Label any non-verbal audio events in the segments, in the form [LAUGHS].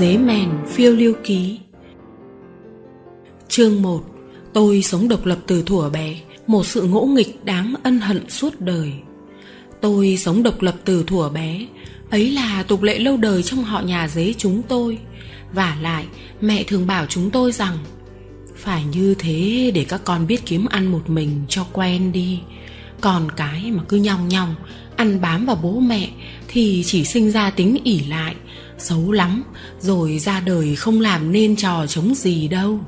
Dế mèn phiêu lưu ký. Chương 1 Tôi sống độc lập từ thuở bé, Một sự ngỗ nghịch đáng ân hận suốt đời. Tôi sống độc lập từ thuở bé, Ấy là tục lệ lâu đời trong họ nhà dế chúng tôi. Và lại, mẹ thường bảo chúng tôi rằng, Phải như thế để các con biết kiếm ăn một mình cho quen đi. Còn cái mà cứ nhong nhong, Ăn bám vào bố mẹ Thì chỉ sinh ra tính ỉ lại. Xấu lắm, Rồi ra đời không làm nên trò chống gì đâu.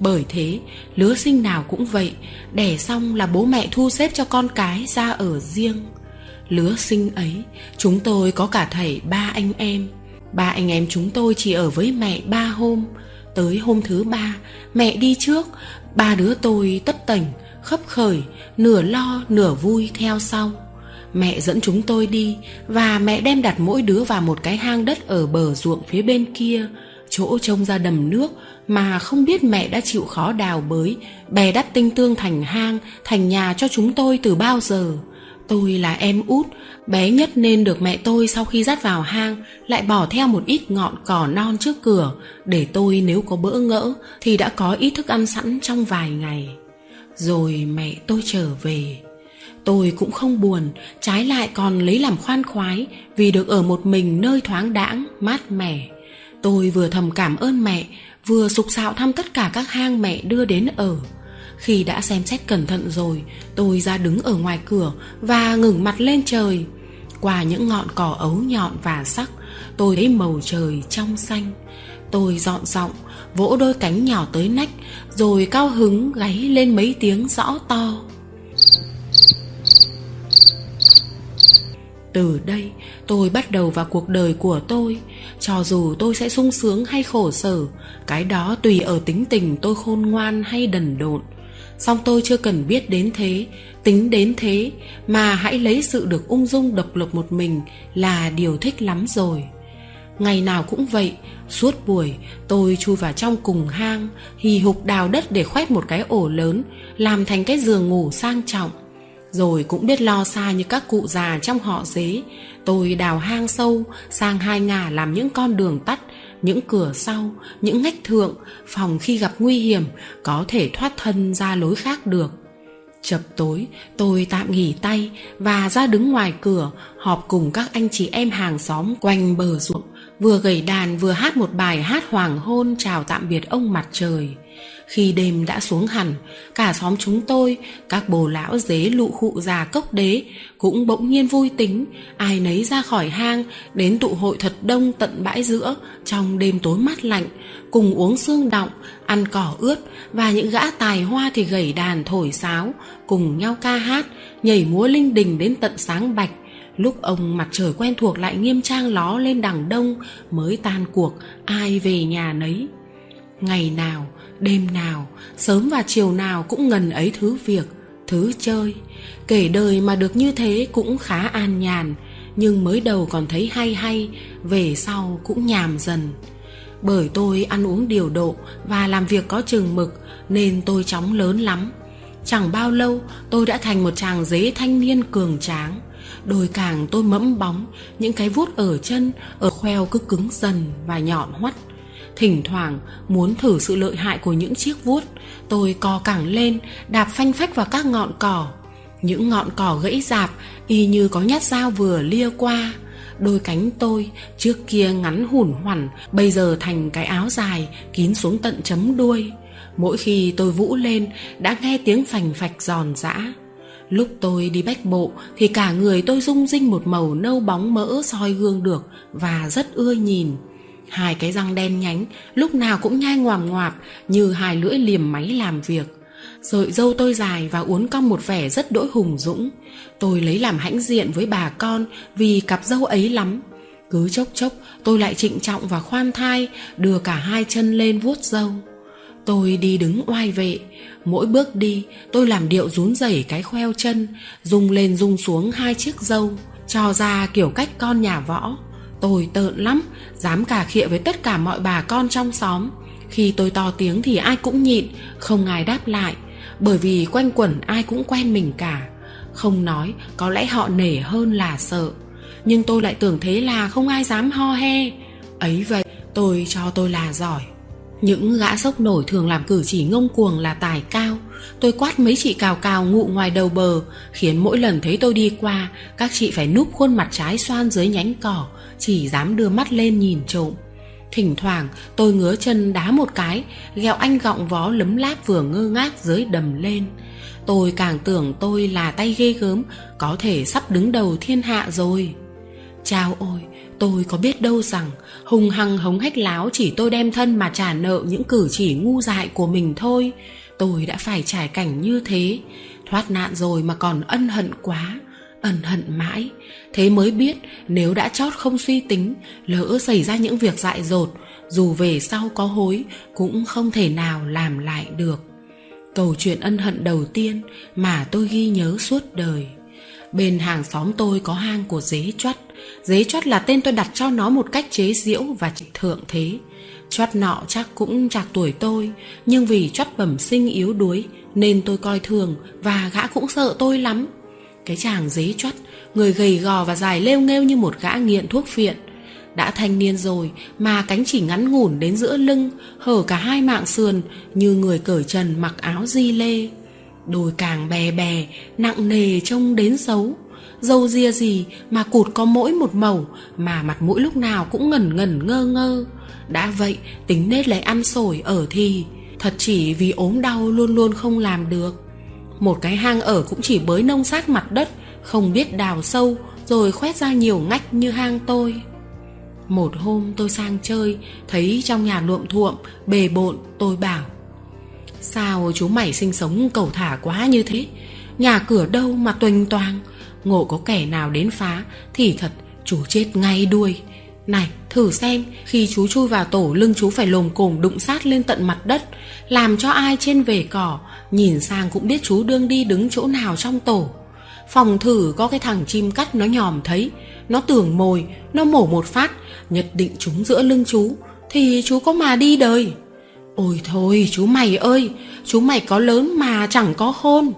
Bởi thế, lứa sinh nào cũng vậy, đẻ xong là bố mẹ thu xếp cho con cái ra ở riêng. Lứa sinh ấy, chúng tôi có cả thầy, ba anh em. Ba anh em chúng tôi chỉ ở với mẹ ba hôm. Tới hôm thứ ba, mẹ đi trước. Ba đứa tôi tất tảnh khấp khởi, nửa lo, nửa vui theo sau mẹ dẫn chúng tôi đi, và mẹ đem đặt mỗi đứa vào một cái hang đất ở bờ ruộng phía bên kia, chỗ trông ra đầm nước mà không biết mẹ đã chịu khó đào bới. Bè đắp tinh tương thành hang, thành nhà cho chúng tôi từ bao giờ? Tôi là em út, bé nhất nên được mẹ tôi sau khi dắt vào hang lại bỏ theo một ít ngọn cỏ non trước cửa, để tôi nếu có bỡ ngỡ thì đã có ít thức ăn sẵn trong vài ngày. Rồi mẹ tôi trở về tôi cũng không buồn, trái lại còn lấy làm khoan khoái vì được ở một mình nơi thoáng đãng, mát mẻ. Tôi vừa thầm cảm ơn mẹ, vừa sục sạo thăm tất cả các hang mẹ đưa đến ở. Khi đã xem xét cẩn thận rồi, tôi ra đứng ở ngoài cửa và ngừng mặt lên trời. Qua những ngọn cỏ ấu nhọn và sắc, tôi thấy màu trời trong xanh. Tôi dọn giọng vỗ đôi cánh nhỏ tới nách, rồi cao hứng gáy lên mấy tiếng rõ to từ đây, tôi bắt đầu vào cuộc đời của tôi. Cho dù tôi sẽ sung sướng hay khổ sở, cái đó tùy ở tính tình tôi khôn ngoan hay đần độn. Song tôi chưa cần biết đến thế, tính đến thế, mà hãy lấy sự được ung dung độc lập một mình là điều thích lắm rồi. Ngày nào cũng vậy, suốt buổi, tôi chui vào trong cùng hang, hì hục đào đất để khoét một cái ổ lớn, làm thành cái giường ngủ sang trọng rồi cũng biết lo xa như các cụ già trong họ dế tôi đào hang sâu, sang hai ngả làm những con đường tắt, những cửa sau, những ngách thượng, phòng khi gặp nguy hiểm, có thể thoát thân ra lối khác được. Chập tối, tôi tạm nghỉ tay và ra đứng ngoài cửa, họp cùng các anh chị em hàng xóm quanh bờ ruộng. Vừa gầy đàn, vừa hát một bài hát hoàng hôn chào tạm biệt ông mặt trời khi đêm đã xuống hẳn, cả xóm chúng tôi, các bồ lão dế lụ khụ già cốc đế cũng bỗng nhiên vui tính, ai nấy ra khỏi hang đến tụ hội thật đông tận bãi giữa trong đêm tối mát lạnh, cùng uống xương đọng, ăn cỏ ướt và những gã tài hoa thì gảy đàn thổi sáo, cùng nhau ca hát, nhảy múa linh đình đến tận sáng bạch. Lúc ông mặt trời quen thuộc lại nghiêm trang ló lên đằng đông, mới tan cuộc, ai về nhà nấy ngày nào, đêm nào, sớm và chiều nào cũng ngần ấy thứ việc, thứ chơi. Kể đời mà được như thế cũng khá an nhàn, nhưng mới đầu còn thấy hay hay, về sau cũng nhàm dần. Bởi tôi ăn uống điều độ và làm việc có chừng mực nên tôi chóng lớn lắm. Chẳng bao lâu, tôi đã thành một chàng dế thanh niên cường tráng. Đôi càng tôi mẫm bóng, những cái vuốt ở chân, ở khoeo cứ cứng dần và nhọn hoắt thỉnh thoảng muốn thử sự lợi hại của những chiếc vuốt, tôi co cẳng lên, đạp phanh phách vào các ngọn cỏ. Những ngọn cỏ gãy rạp y như có nhát dao vừa lia qua. Đôi cánh tôi trước kia ngắn hủn hoẳn bây giờ thành cái áo dài kín xuống tận chấm đuôi. Mỗi khi tôi vũ lên, đã nghe tiếng phành phạch giòn giã. Lúc tôi đi bách bộ thì cả người tôi rung rinh một màu nâu bóng mỡ soi gương được và rất ưa nhìn hai cái răng đen nhánh, lúc nào cũng nhai ngoàm ngoạp như hai lưỡi liềm máy làm việc. Sợi dâu tôi dài và uốn cong một vẻ rất đỗi hùng dũng. Tôi lấy làm hãnh diện với bà con vì cặp dâu ấy lắm. Cứ chốc chốc, tôi lại trịnh trọng và khoan thai, đưa cả hai chân lên vuốt dâu. Tôi đi đứng oai vệ. Mỗi bước đi, tôi làm điệu rún rẩy cái khoeo chân, rung lên rung xuống hai chiếc dâu, cho ra kiểu cách con nhà võ tôi tợn lắm, dám cà khịa với tất cả mọi bà con trong xóm. Khi tôi to tiếng thì ai cũng nhịn, không ai đáp lại, bởi vì quanh quẩn ai cũng quen mình cả. Không nói, có lẽ họ nể hơn là sợ, nhưng tôi lại tưởng thế là không ai dám ho he. Ấy vậy, tôi cho tôi là giỏi. Những gã sốc nổi thường làm cử chỉ ngông cuồng là tài cao. Tôi quát mấy chị cào cào ngụ ngoài đầu bờ, khiến mỗi lần thấy tôi đi qua, các chị phải núp khuôn mặt trái xoan dưới nhánh cỏ chỉ dám đưa mắt lên nhìn trộm. Thỉnh thoảng, tôi ngứa chân đá một cái, ghẹo anh gọng vó lấm láp vừa ngơ ngác dưới đầm lên. Tôi càng tưởng tôi là tay ghê gớm, có thể sắp đứng đầu thiên hạ rồi. Chao ôi, tôi có biết đâu rằng hùng hăng hống hách láo chỉ tôi đem thân mà trả nợ những cử chỉ ngu dại của mình thôi. Tôi đã phải trải cảnh như thế, thoát nạn rồi mà còn ân hận quá ân hận mãi. Thế mới biết, nếu đã chót không suy tính, lỡ xảy ra những việc dại dột, dù về sau có hối, cũng không thể nào làm lại được. Câu chuyện ân hận đầu tiên mà tôi ghi nhớ suốt đời. Bên hàng xóm tôi có hang của dế choắt dế choắt là tên tôi đặt cho nó một cách chế giễu và thượng thế. Choắt nọ chắc cũng chạc tuổi tôi, nhưng vì choắt bẩm sinh yếu đuối, nên tôi coi thường và gã cũng sợ tôi lắm cái chàng dế chót, người gầy gò và dài lêu nghêu như một gã nghiện thuốc phiện. Đã thanh niên rồi mà cánh chỉ ngắn ngủn đến giữa lưng hở cả hai mạng sườn như người cởi trần mặc áo di lê. Đồi càng bè bè nặng nề trông đến xấu. Dâu ria gì mà cụt có mỗi một màu mà mặt mũi lúc nào cũng ngẩn ngẩn ngơ ngơ. Đã vậy tính nết lại ăn sổi ở thì thật chỉ vì ốm đau luôn luôn không làm được một cái hang ở cũng chỉ bới nông sát mặt đất, không biết đào sâu, rồi khoét ra nhiều ngách như hang tôi. Một hôm tôi sang chơi, thấy trong nhà luộm thuộm, bề bộn, tôi bảo, sao chú mày sinh sống cầu thả quá như thế? Nhà cửa đâu mà tuềnh toang ngộ có kẻ nào đến phá thì thật, chú chết ngay đuôi. Này thử xem khi chú chui vào tổ lưng chú phải lồm cồm đụng sát lên tận mặt đất, làm cho ai trên về cỏ nhìn sang cũng biết chú đương đi đứng chỗ nào trong tổ. Phòng thử có cái thằng chim cắt nó nhòm thấy, nó tưởng mồi, nó mổ một phát, nhất định chúng giữa lưng chú, thì chú có mà đi đời. Ôi thôi, chú mày ơi, chú mày có lớn mà chẳng có khôn.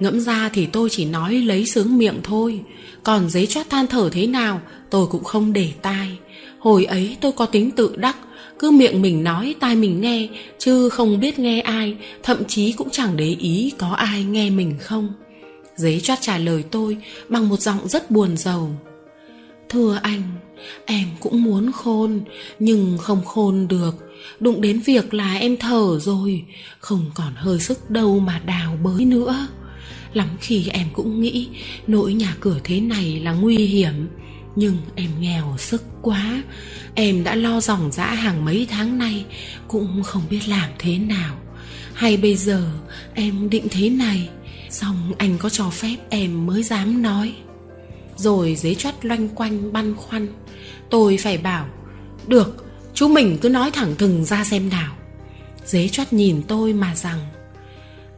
Ngẫm ra thì tôi chỉ nói lấy sướng miệng thôi, còn giấy chót than thở thế nào tôi cũng không để tai hồi ấy tôi có tính tự đắc, cứ miệng mình nói tai mình nghe, chứ không biết nghe ai, thậm chí cũng chẳng để ý có ai nghe mình không. Giấy choát trả lời tôi bằng một giọng rất buồn rầu. Thưa anh, em cũng muốn khôn, nhưng không khôn được. Đụng đến việc là em thở rồi, không còn hơi sức đâu mà đào bới nữa. Lắm khi em cũng nghĩ nỗi nhà cửa thế này là nguy hiểm nhưng em nghèo sức quá. Em đã lo dòng dã hàng mấy tháng nay, cũng không biết làm thế nào. Hay bây giờ em định thế này, xong anh có cho phép em mới dám nói. Rồi dế chót loanh quanh băn khoăn. Tôi phải bảo, được, chú mình cứ nói thẳng thừng ra xem nào. Dế chót nhìn tôi mà rằng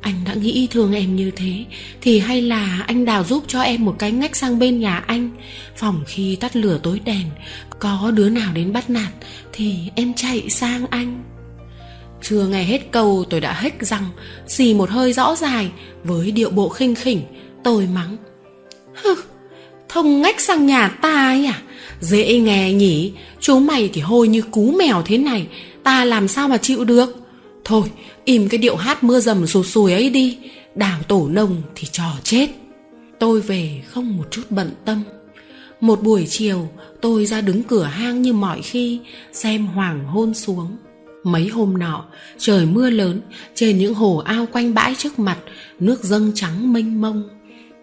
anh đã nghĩ thương em như thế, thì hay là anh đào giúp cho em một cái ngách sang bên nhà anh. Phòng khi tắt lửa tối đèn, có đứa nào đến bắt nạt, thì em chạy sang anh. Chưa nghe hết câu, tôi đã hếch răng, xì một hơi rõ dài, với điệu bộ khinh khỉnh, tôi mắng. Hừ, thông ngách sang nhà ta ấy à? Dễ nghe nhỉ, chú mày thì hôi như cú mèo thế này, ta làm sao mà chịu được? Thôi, im cái điệu hát mưa dầm sụt sùi ấy đi. Đào tổ nông thì trò chết. Tôi về không một chút bận tâm. Một buổi chiều, tôi ra đứng cửa hang như mọi khi, xem hoàng hôn xuống. Mấy hôm nọ, trời mưa lớn, trên những hồ ao quanh bãi trước mặt, nước dâng trắng mênh mông.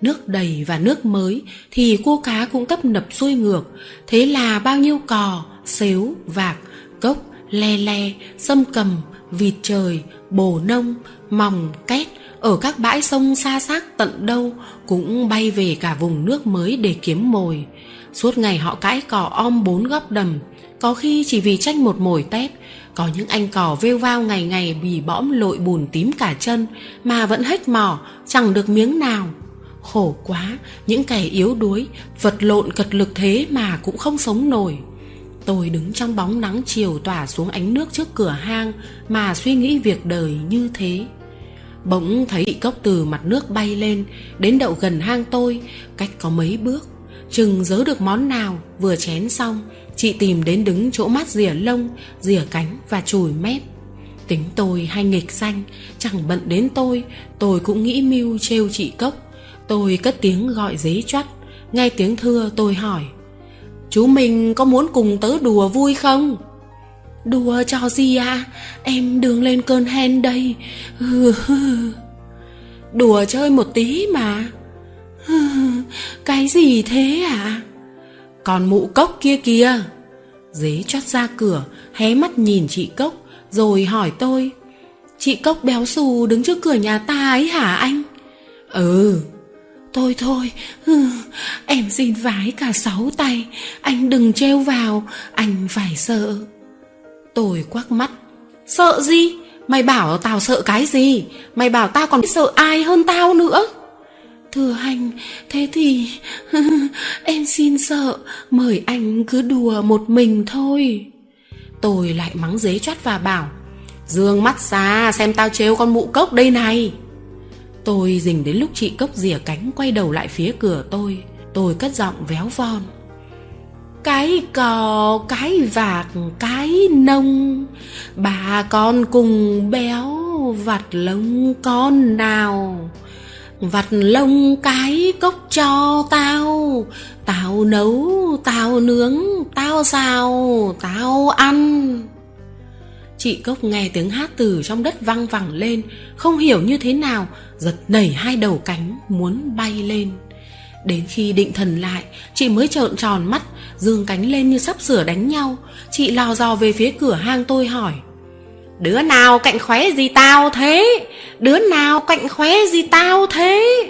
Nước đầy và nước mới thì cua cá cũng tấp nập xuôi ngược. Thế là bao nhiêu cò, xếu, vạc, cốc, le le sâm cầm vịt trời, bồ nông, mòng, két ở các bãi sông xa xác tận đâu cũng bay về cả vùng nước mới để kiếm mồi. Suốt ngày họ cãi cò om bốn góc đầm, có khi chỉ vì tranh một mồi tép, có những anh cò vêu vao ngày ngày bì bõm lội bùn tím cả chân mà vẫn hết mỏ chẳng được miếng nào. Khổ quá, những kẻ yếu đuối, vật lộn cật lực thế mà cũng không sống nổi tôi đứng trong bóng nắng chiều tỏa xuống ánh nước trước cửa hang mà suy nghĩ việc đời như thế. Bỗng thấy cốc từ mặt nước bay lên, đến đậu gần hang tôi, cách có mấy bước, chừng giớ được món nào vừa chén xong, chị tìm đến đứng chỗ mắt rỉa lông rỉa cánh và chùi mép. Tính tôi hay nghịch xanh chẳng bận đến tôi tôi cũng nghĩ mưu trêu chị cốc. Tôi cất tiếng gọi dế choắt, nghe tiếng thưa tôi hỏi chú mình có muốn cùng tớ đùa vui không? Đùa cho gì à? Em đường lên cơn hen đây. [LAUGHS] Đùa chơi một tí mà. [LAUGHS] Cái gì thế à còn mụ cốc kia kìa. Dế chót ra cửa hé mắt nhìn chị cốc rồi hỏi tôi. Chị cốc béo xù đứng trước cửa nhà ta ấy hả anh? Ừ thôi thôi ừ, em xin vái cả sáu tay. Anh đừng treo vào anh phải sợ. Tôi quắc mắt. Sợ gì? Mày bảo tao sợ cái gì? Mày bảo tao còn sợ ai hơn tao nữa? Thưa anh, thế thì [LAUGHS] em xin sợ, mời anh cứ đùa một mình thôi. Tôi lại mắng dế chót và bảo, Dương mắt ra xem tao trêu con mụ cốc đây này. Tôi dình đến lúc chị cốc rỉa cánh quay đầu lại phía cửa tôi, tôi cất giọng véo von. Cái cò, cái vạc, cái nông, bà con cùng béo vặt lông con nào? Vặt lông cái cốc cho tao Tao nấu, tao nướng, tao xào, tao ăn. Chị Cốc nghe tiếng hát từ trong đất văng vẳng lên, Không hiểu như thế nào, Giật nảy hai đầu cánh, muốn bay lên. Đến khi định thần lại, Chị mới trợn tròn mắt, Dương cánh lên như sắp sửa đánh nhau. Chị lò dò về phía cửa hang tôi hỏi, Đứa nào cạnh khóe gì tao thế? Đứa nào cạnh khóe gì tao thế?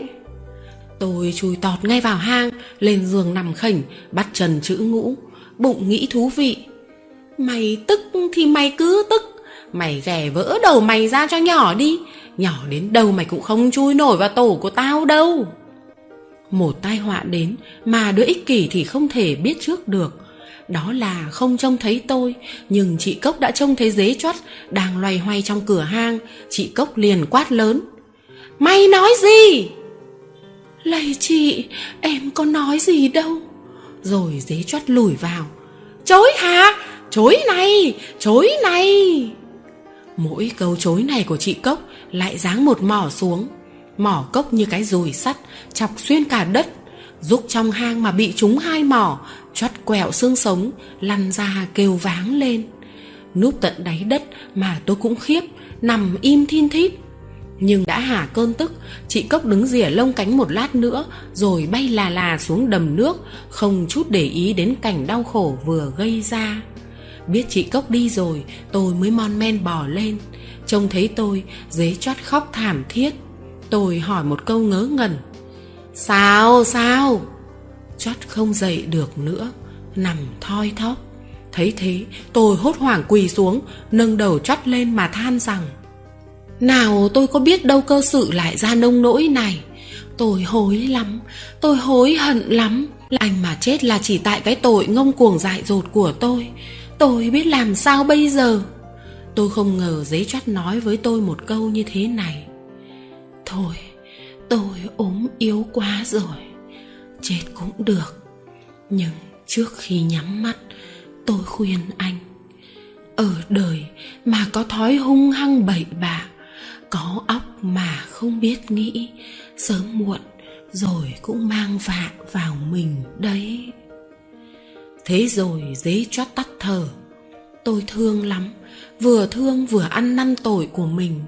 Tôi chui tọt ngay vào hang, Lên giường nằm khỉnh, Bắt trần chữ ngũ, Bụng nghĩ thú vị. Mày tức thì mày cứ tức. Mày ghẻ vỡ đầu mày ra cho nhỏ đi. Nhỏ đến đâu mày cũng không chui nổi vào tổ của tao đâu. Một tai họa đến Mà đứa ích kỷ thì không thể biết trước được. Đó là không trông thấy tôi, nhưng chị cốc đã trông thấy dế chót đang loay hoay trong cửa hang. Chị cốc liền quát lớn. Mày nói gì? Lầy chị, em có nói gì đâu. Rồi dế chót lùi vào. Chối hả? Chối này chối này. Mỗi câu chối này của chị cốc lại giáng một mỏ xuống. Mỏ cốc như cái dùi sắt, chọc xuyên cả đất rúc trong hang mà bị trúng hai mỏ, chót quẹo xương sống, lăn ra kêu váng lên. Núp tận đáy đất mà tôi cũng khiếp, nằm im thiên thít. Nhưng đã hả cơn tức, chị cốc đứng rỉa lông cánh một lát nữa, rồi bay là là xuống đầm nước, không chút để ý đến cảnh đau khổ vừa gây ra biết chị cốc đi rồi, tôi mới mon men bò lên. Trông thấy tôi, dế choát khóc thảm thiết. Tôi hỏi một câu ngớ ngẩn. Sao sao? Chót không dậy được nữa, nằm thoi thóp. Thấy thế, tôi hốt hoảng quỳ xuống, nâng đầu chót lên mà than rằng, nào, tôi có biết đâu cơ sự lại ra nông nỗi này. Tôi hối lắm, tôi hối hận lắm. Anh mà chết là chỉ tại cái tội ngông cuồng dại dột của tôi tôi biết làm sao bây giờ? Tôi không ngờ giấy chót nói với tôi một câu như thế này. Thôi, tôi ốm yếu quá rồi. Chết cũng được. Nhưng trước khi nhắm mắt, tôi khuyên anh. Ở đời mà có thói hung hăng bậy bạ, có óc mà không biết nghĩ, sớm muộn rồi cũng mang vạ vào mình đấy thế rồi dế chót tắt thở. Tôi thương lắm, vừa thương vừa ăn năn tội của mình.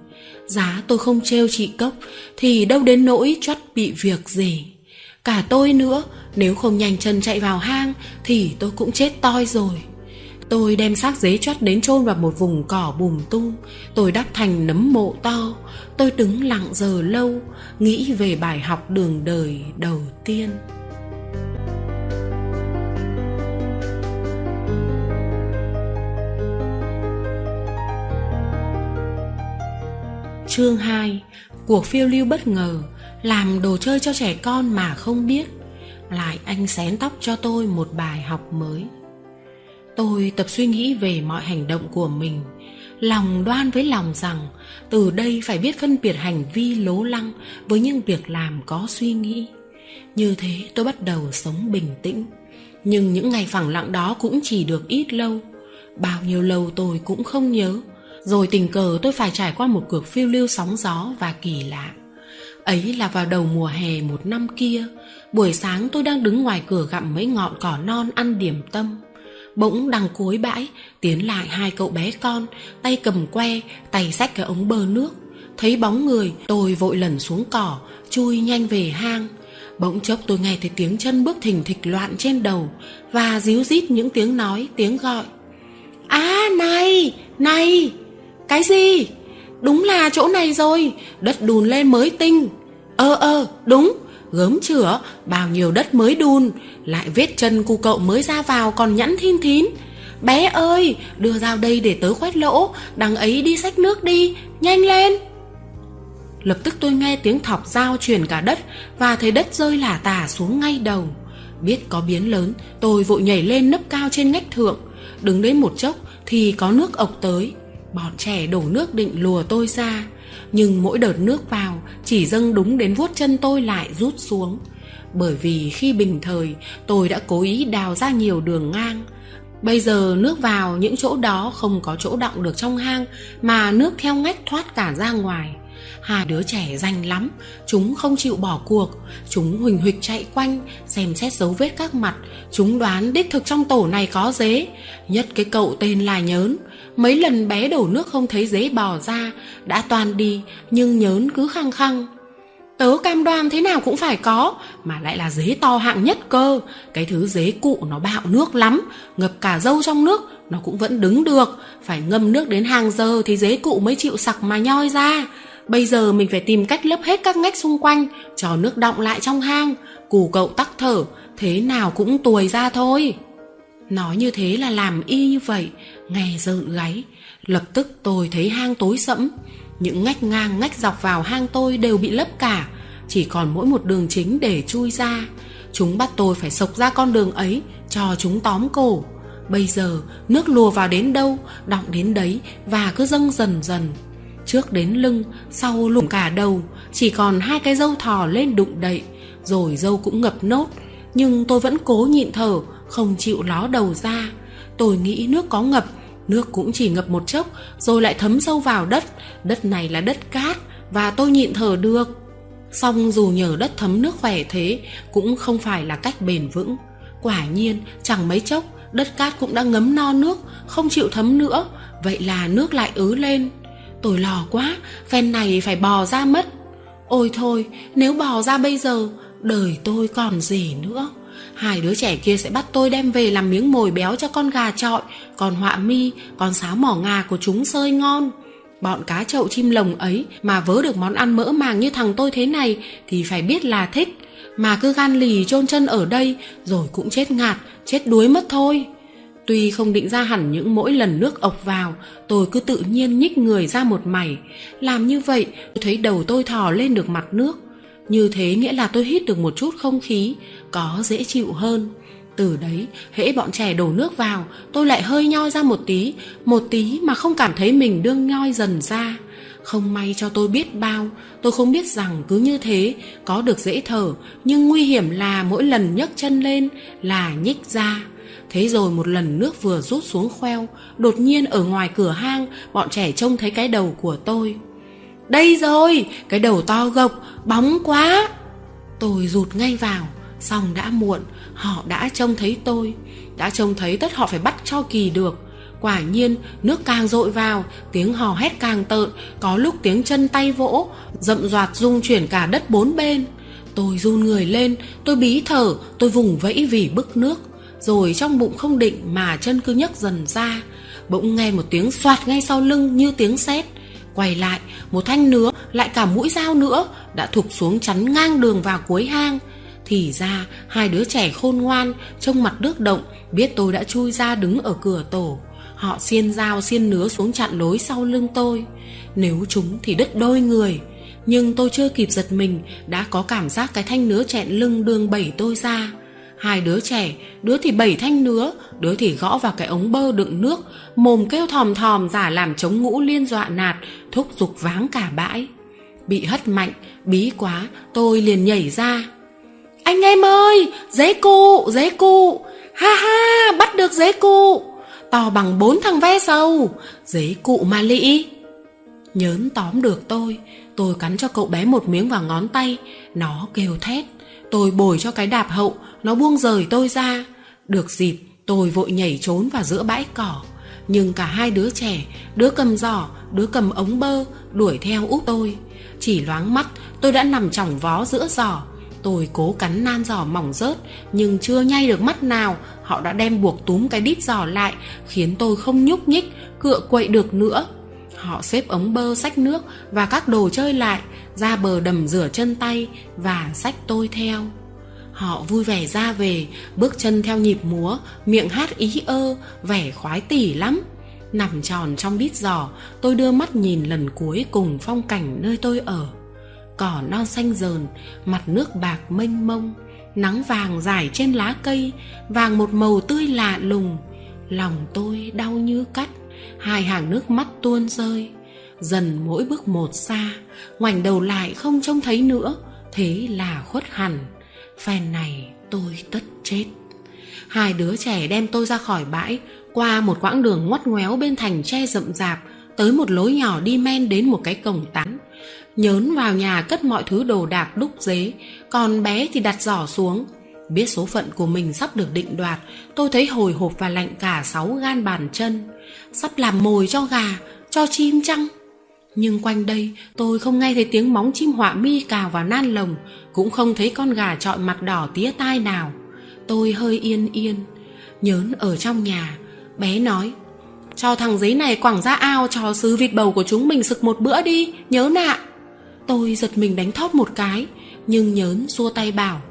Giá tôi không trêu chị cốc thì đâu đến nỗi chót bị việc gì. Cả tôi nữa, nếu không nhanh chân chạy vào hang thì tôi cũng chết toi rồi. Tôi đem xác dế chót đến chôn vào một vùng cỏ bùm tung. Tôi đắp thành nấm mộ to. Tôi đứng lặng giờ lâu, nghĩ về bài học đường đời đầu tiên. Chương 2 Cuộc phiêu lưu bất ngờ, Làm đồ chơi cho trẻ con mà không biết. Lại anh xén tóc cho tôi một bài học mới. Tôi tập suy nghĩ về mọi hành động của mình, Lòng đoan với lòng rằng Từ đây phải biết phân biệt hành vi lố lăng Với những việc làm có suy nghĩ. Như thế tôi bắt đầu sống bình tĩnh. Nhưng những ngày phẳng lặng đó cũng chỉ được ít lâu. Bao nhiêu lâu tôi cũng không nhớ rồi tình cờ tôi phải trải qua một cuộc phiêu lưu sóng gió và kỳ lạ. Ấy là vào đầu mùa hè một năm kia, buổi sáng tôi đang đứng ngoài cửa gặm mấy ngọn cỏ non ăn điểm tâm. Bỗng đằng cuối bãi, tiến lại hai cậu bé con, tay cầm que, tay xách cái ống bơ nước. Thấy bóng người, tôi vội lẩn xuống cỏ, chui nhanh về hang. Bỗng chốc tôi nghe thấy tiếng chân bước thình thịch loạn trên đầu và díu rít những tiếng nói, tiếng gọi. À này này cái gì? Đúng là chỗ này rồi. Đất đùn lên mới tinh. Ơ ơ đúng. Gớm chửa bao nhiêu đất mới đùn. Lại vết chân cu cậu mới ra vào còn nhẵn thin thín. Bé ơi, đưa dao đây để tớ khoét lỗ. Đằng ấy đi xách nước đi. Nhanh lên. Lập tức tôi nghe tiếng thọc dao truyền cả đất và thấy đất rơi lả tả xuống ngay đầu. Biết có biến lớn, tôi vội nhảy lên nấp cao trên ngách thượng. Đứng đấy một chốc thì có nước ộc tới bọn trẻ đổ nước định lùa tôi ra. Nhưng mỗi đợt nước vào, chỉ dâng đúng đến vuốt chân tôi lại rút xuống. Bởi vì khi bình thời, tôi đã cố ý đào ra nhiều đường ngang. Bây giờ nước vào, những chỗ đó không có chỗ đọng được trong hang, mà nước theo ngách thoát cả ra ngoài hai đứa trẻ danh lắm, chúng không chịu bỏ cuộc. Chúng huỳnh huỵch chạy quanh, xem xét dấu vết các mặt. Chúng đoán đích thực trong tổ này có dế. Nhất cái cậu tên là nhớn. Mấy lần bé đổ nước không thấy dế bò ra, đã toàn đi, nhưng nhớn cứ khăng khăng. Tớ cam đoan thế nào cũng phải có, mà lại là dế to hạng nhất cơ. Cái thứ dế cụ nó bạo nước lắm, ngập cả dâu trong nước, nó cũng vẫn đứng được. Phải ngâm nước đến hàng giờ thì dế cụ mới chịu sặc mà nhoi ra bây giờ mình phải tìm cách lấp hết các ngách xung quanh, cho nước đọng lại trong hang cù cậu tắc thở, thế nào cũng tuồi ra thôi. Nói như thế là làm y như vậy, nghe rợn gáy. Lập tức tôi thấy hang tối sẫm. Những ngách ngang, ngách dọc vào hang tôi đều bị lấp cả. Chỉ còn mỗi một đường chính để chui ra. Chúng bắt tôi phải sộc ra con đường ấy, cho chúng tóm cổ. Bây giờ nước lùa vào đến đâu, đọng đến đấy và cứ dâng dần dần trước đến lưng, sau lủng cả đầu, chỉ còn hai cái dâu thò lên đụng đậy, rồi dâu cũng ngập nốt. Nhưng tôi vẫn cố nhịn thở, không chịu ló đầu ra. Tôi nghĩ nước có ngập, nước cũng chỉ ngập một chốc, rồi lại thấm sâu vào đất. Đất này là đất cát, và tôi nhịn thở được. Song dù nhờ đất thấm nước khỏe thế, cũng không phải là cách bền vững. Quả nhiên, chẳng mấy chốc, đất cát cũng đã ngấm no nước, không chịu thấm nữa. Vậy là nước lại ứ lên tôi lo quá, phen này phải bò ra mất. Ôi thôi, nếu bò ra bây giờ, đời tôi còn gì nữa. Hai đứa trẻ kia sẽ bắt tôi đem về làm miếng mồi béo cho con gà trọi còn họa mi, con sáo mỏ ngà của chúng sơi ngon. Bọn cá chậu chim lồng ấy mà vớ được món ăn mỡ màng như thằng tôi thế này thì phải biết là thích. Mà cứ gan lì chôn chân ở đây, rồi cũng chết ngạt, chết đuối mất thôi tuy không định ra hẳn những mỗi lần nước ộc vào, tôi cứ tự nhiên nhích người ra một mảy làm như vậy, tôi thấy đầu tôi thò lên được mặt nước. Như thế nghĩa là tôi hít được một chút không khí, có dễ chịu hơn. Từ đấy, hễ bọn trẻ đổ nước vào, tôi lại hơi nhoi ra một tí một tí mà không cảm thấy mình đương nhoi dần ra. Không may cho tôi biết bao, tôi không biết rằng cứ như thế, có được dễ thở, nhưng nguy hiểm là mỗi lần nhấc chân lên là nhích ra thế rồi một lần nước vừa rút xuống khoeo, đột nhiên ở ngoài cửa hang, bọn trẻ trông thấy cái đầu của tôi. Đây rồi, cái đầu to gộc, bóng quá. Tôi rụt ngay vào, xong đã muộn, họ đã trông thấy tôi, đã trông thấy tất họ phải bắt cho kỳ được. Quả nhiên, nước càng dội vào, tiếng hò hét càng tợn, có lúc tiếng chân tay vỗ, rậm rạt rung chuyển cả đất bốn bên. Tôi run người lên, tôi bí thở, tôi vùng vẫy vì bức nước rồi trong bụng không định mà chân cứ nhấc dần ra. Bỗng nghe một tiếng soạt ngay sau lưng như tiếng sét. Quay lại, một thanh nứa, lại cả mũi dao nữa, đã thụp xuống chắn ngang đường vào cuối hang. Thì ra, hai đứa trẻ khôn ngoan, trông mặt nước động, biết tôi đã chui ra đứng ở cửa tổ. Họ xiên dao xiên nứa xuống chặn lối sau lưng tôi. Nếu chúng thì đứt đôi người. Nhưng tôi chưa kịp giật mình, đã có cảm giác cái thanh nứa chẹn lưng đường bẩy tôi ra hai đứa trẻ đứa thì bẩy thanh nứa đứa thì gõ vào cái ống bơ đựng nước mồm kêu thòm thòm giả làm chống ngũ liên dọa nạt thúc giục váng cả bãi bị hất mạnh bí quá tôi liền nhảy ra Anh em ơi, dế cụ, dế cụ, ha ha, bắt được dế cụ, to bằng bốn thằng ve sầu, dế cụ mà lị. Nhớn tóm được tôi, tôi cắn cho cậu bé một miếng vào ngón tay, nó kêu thét. Tôi bồi cho cái đạp hậu, nó buông rời tôi ra. Được dịp, tôi vội nhảy trốn vào giữa bãi cỏ. Nhưng cả hai đứa trẻ, đứa cầm giỏ, đứa cầm ống bơ, đuổi theo úp tôi. Chỉ loáng mắt, tôi đã nằm chỏng vó giữa giỏ. Tôi cố cắn nan giỏ mỏng rớt, nhưng chưa nhay được mắt nào, họ đã đem buộc túm cái đít giỏ lại, khiến tôi không nhúc nhích, cựa quậy được nữa. Họ xếp ống bơ sách nước và các đồ chơi lại, ra bờ đầm rửa chân tay và sách tôi theo. Họ vui vẻ ra về, bước chân theo nhịp múa, miệng hát ý ơ, vẻ khoái tỉ lắm. Nằm tròn trong đít giò, tôi đưa mắt nhìn lần cuối cùng phong cảnh nơi tôi ở. Cỏ non xanh dờn, mặt nước bạc mênh mông, nắng vàng dài trên lá cây, vàng một màu tươi lạ lùng. Lòng tôi đau như cắt, hai hàng nước mắt tuôn rơi. Dần mỗi bước một xa, ngoảnh đầu lại không trông thấy nữa, thế là khuất hẳn. Phen này tôi tất chết. Hai đứa trẻ đem tôi ra khỏi bãi qua một quãng đường ngoắt ngoéo bên thành tre rậm rạp tới một lối nhỏ đi men đến một cái cổng tán. Nhớn vào nhà cất mọi thứ đồ đạc đúc dế còn bé thì đặt giỏ xuống biết số phận của mình sắp được định đoạt, tôi thấy hồi hộp và lạnh cả sáu gan bàn chân, sắp làm mồi cho gà, cho chim chăng? Nhưng quanh đây, tôi không nghe thấy tiếng móng chim họa mi cào vào nan lồng, cũng không thấy con gà trọi mặt đỏ tía tai nào. Tôi hơi yên yên, nhớn ở trong nhà. Bé nói, cho thằng giấy này quẳng ra ao cho sứ vịt bầu của chúng mình sực một bữa đi, nhớ nạ. Tôi giật mình đánh thót một cái, nhưng nhớn xua tay bảo